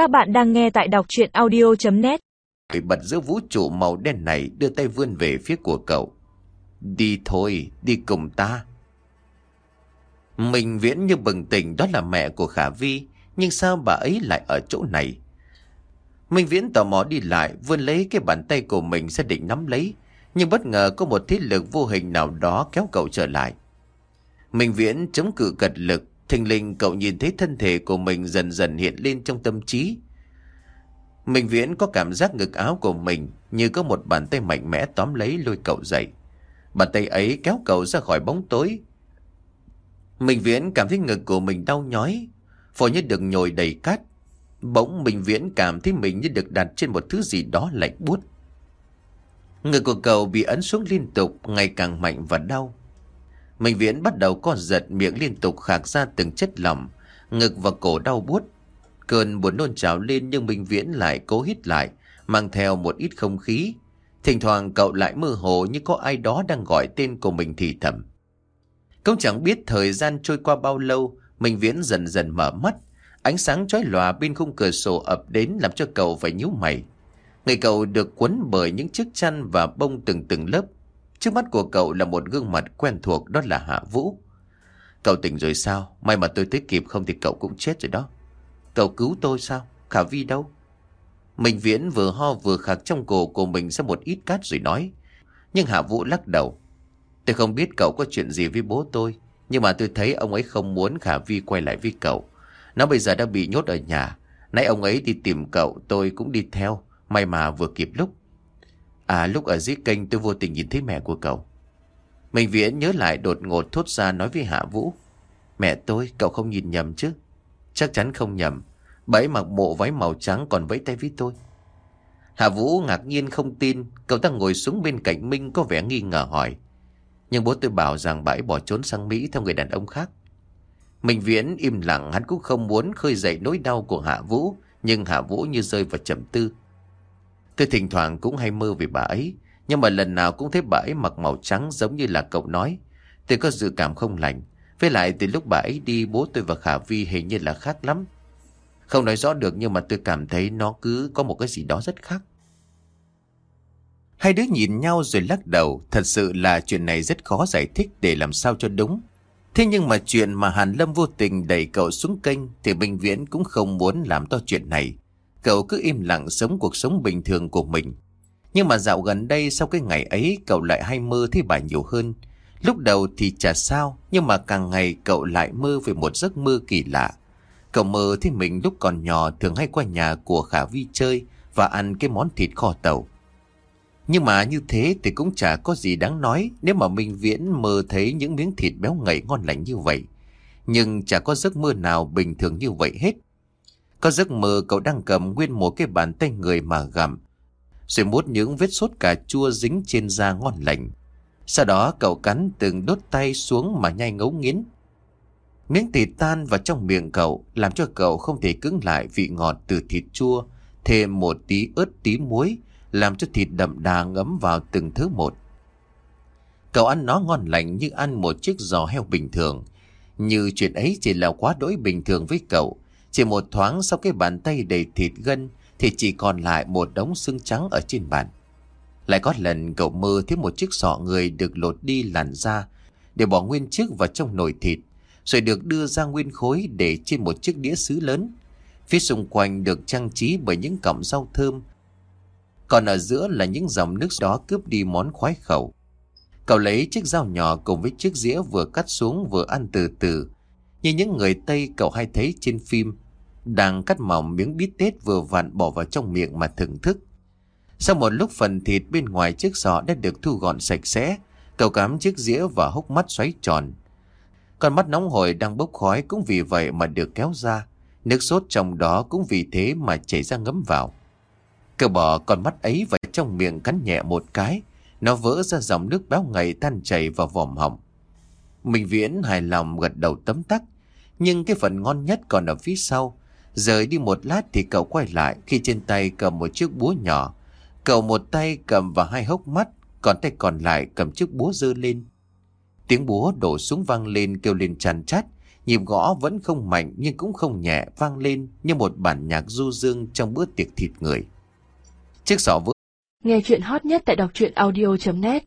Các bạn đang nghe tại đọc chuyện audio.net người bật giữa vũ trụ màu đen này đưa tay vươn về phía của cậu. Đi thôi, đi cùng ta. Mình viễn như bừng tỉnh đó là mẹ của Khả Vi, nhưng sao bà ấy lại ở chỗ này? Minh Viễn tò mò đi lại, vươn lấy cái bàn tay của mình sẽ định nắm lấy, nhưng bất ngờ có một thế lực vô hình nào đó kéo cậu trở lại. Minh Viễn chống cự cật lực, thình lình cậu nhìn thấy thân thể của mình dần dần hiện lên trong tâm trí. Minh Viễn có cảm giác ngực áo của mình như có một bàn tay mạnh mẽ tóm lấy lôi cậu dậy. Bàn tay ấy kéo cậu ra khỏi bóng tối. Minh Viễn cảm thấy ngực của mình đau nhói, phổi như được nhồi đầy cát. Bỗng Minh Viễn cảm thấy mình như được đặt trên một thứ gì đó lạnh buốt. Ngực của cậu bị ấn xuống liên tục, ngày càng mạnh và đau. Minh Viễn bắt đầu co giật miệng liên tục khạc ra từng chất lỏng, ngực và cổ đau buốt. Cơn buồn nôn trào lên nhưng Minh Viễn lại cố hít lại, mang theo một ít không khí. Thỉnh thoảng cậu lại mơ hồ như có ai đó đang gọi tên của mình thì thầm. Cũng chẳng biết thời gian trôi qua bao lâu, Minh Viễn dần dần mở mắt. Ánh sáng chói lòa bên khung cửa sổ ập đến làm cho cậu phải nhíu mày. Người cậu được quấn bởi những chiếc chăn và bông từng từng lớp. Trước mắt của cậu là một gương mặt quen thuộc, đó là Hạ Vũ. Cậu tỉnh rồi sao? May mà tôi tới kịp, không thì cậu cũng chết rồi đó. Cậu cứu tôi sao? Khả Vi đâu? Mình Viễn vừa ho vừa khạc trong cổ của mình ra một ít cát rồi nói. Nhưng Hạ Vũ lắc đầu. Tôi không biết cậu có chuyện gì với bố tôi. Nhưng mà tôi thấy ông ấy không muốn Khả Vi quay lại với cậu. Nó bây giờ đã bị nhốt ở nhà. Nãy ông ấy đi tìm cậu, tôi cũng đi theo. May mà vừa kịp lúc. À lúc ở dưới kênh tôi vô tình nhìn thấy mẹ của cậu. Mình Viễn nhớ lại đột ngột thốt ra nói với Hạ Vũ. Mẹ tôi, cậu không nhìn nhầm chứ? Chắc chắn không nhầm. Bà ấy mặc bộ váy màu trắng còn vẫy tay với tôi. Hạ Vũ ngạc nhiên không tin, cậu ta ngồi xuống bên cạnh Minh có vẻ nghi ngờ hỏi. Nhưng bố tôi bảo rằng bà ấy bỏ trốn sang Mỹ theo người đàn ông khác. Minh Viễn im lặng hắn cũng không muốn khơi dậy nỗi đau của Hạ Vũ, nhưng Hạ Vũ như rơi vào trầm tư. Tôi thỉnh thoảng cũng hay mơ về bà ấy, nhưng mà lần nào cũng thấy bà ấy mặc màu trắng giống như là cậu nói. Tôi có dự cảm không lành. Với lại từ lúc bà ấy đi bố tôi và Khả Vi hình như là khác lắm. Không nói rõ được nhưng mà tôi cảm thấy nó cứ có một cái gì đó rất khác. Hai đứa nhìn nhau rồi lắc đầu, thật sự là chuyện này rất khó giải thích để làm sao cho đúng. Thế nhưng mà chuyện mà Hàn Lâm vô tình đẩy cậu xuống kênh thì Bình Viễn cũng không muốn làm to chuyện này. Cậu cứ im lặng sống cuộc sống bình thường của mình. Nhưng mà dạo gần đây sau cái ngày ấy cậu lại hay mơ thấy bà nhiều hơn. Lúc đầu thì chả sao, nhưng mà càng ngày cậu lại mơ về một giấc mơ kỳ lạ. Cậu mơ thấy mình lúc còn nhỏ thường hay qua nhà của Khả Vi chơi và ăn cái món thịt kho tàu. Nhưng mà như thế thì cũng chả có gì đáng nói nếu mà Minh Viễn mơ thấy những miếng thịt béo ngậy ngon lành như vậy. Nhưng chả có giấc mơ nào bình thường như vậy hết. Có giấc mơ cậu đang cầm nguyên một cái bàn tay người mà gặm. Rồi mút những vết sốt cà chua dính trên da ngon lành. Sau đó cậu cắn từng đốt tay xuống mà nhai ngấu nghiến. Miếng thịt tan vào trong miệng cậu làm cho cậu không thể cứng lại vị ngọt từ thịt chua. Thêm một tí ớt, tí muối, làm cho thịt đậm đà ngấm vào từng thứ một. Cậu ăn nó ngon lành như ăn một chiếc giò heo bình thường. Như chuyện ấy chỉ là quá đỗi bình thường với cậu. Chỉ một thoáng sau cái bàn tay đầy thịt gân thì chỉ còn lại một đống xương trắng ở trên bàn. Lại có lần cậu mơ thấy một chiếc sọ người được lột đi làn da, để bỏ nguyên chiếc vào trong nồi thịt, rồi được đưa ra nguyên khối để trên một chiếc đĩa sứ lớn. Phía xung quanh được trang trí bởi những cọng rau thơm. Còn ở giữa là những dòng nước đó cướp đi món khoái khẩu. Cậu lấy chiếc dao nhỏ cùng với chiếc dĩa vừa cắt xuống vừa ăn từ từ. Như những người Tây cậu hay thấy trên phim đang cắt mỏng miếng bít tết vừa vặn bỏ vào trong miệng mà thưởng thức. Sau một lúc phần thịt bên ngoài chiếc giỏ đã được thu gọn sạch sẽ, cậu cắm chiếc dĩa và hốc mắt xoáy tròn. Con mắt nóng hổi đang bốc khói cũng vì vậy mà được kéo ra, nước sốt trong đó cũng vì thế mà chảy ra ngấm vào. Cậu bỏ con mắt ấy vào trong miệng cắn nhẹ một cái, nó vỡ ra dòng nước béo ngậy tan chảy vào vòm họng. Minh Viễn hài lòng gật đầu tấm tắc, nhưng cái phần ngon nhất còn ở phía sau. Rời đi một lát thì cậu quay lại khi trên tay cầm một chiếc búa nhỏ. Cậu một tay cầm vào hai hốc mắt, còn tay còn lại cầm chiếc búa dơ lên. Tiếng búa đổ xuống vang lên kêu lên tràn chát, Nhịp gõ vẫn không mạnh nhưng cũng không nhẹ vang lên như một bản nhạc du dương trong bữa tiệc thịt người. Chiếc sọ vỡ. Nghe chuyện hot nhất tại đọc truyện audio.net